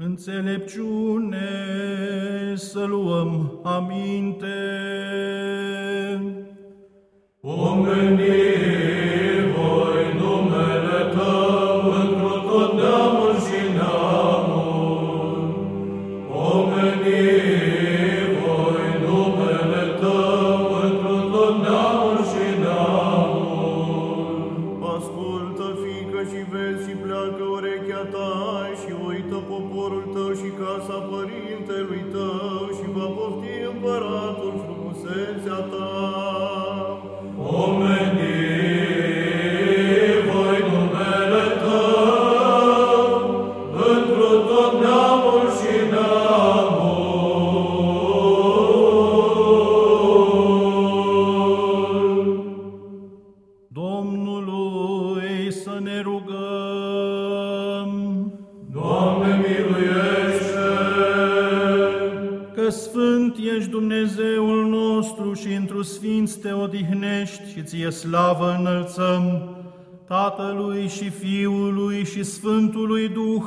Înțelepciune să luăm aminte. Pomeni voi numele Tău într tot neamul și neamul. Pomeni pleacă urechea ta și uită poporul tău și casa părintelui tău și va pofti împăratul frumusețea ta. Pomeni voi numele Tău într tot neamul și neamul. Domnului să ne rugăm. Doamne miluiește! Că sfânt ești Dumnezeul nostru și întru sfinți te odihnești și ție slavă înălțăm, Tatălui și Fiului și Sfântului Duh,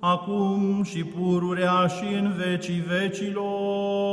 acum și pururea și în vecii vecilor.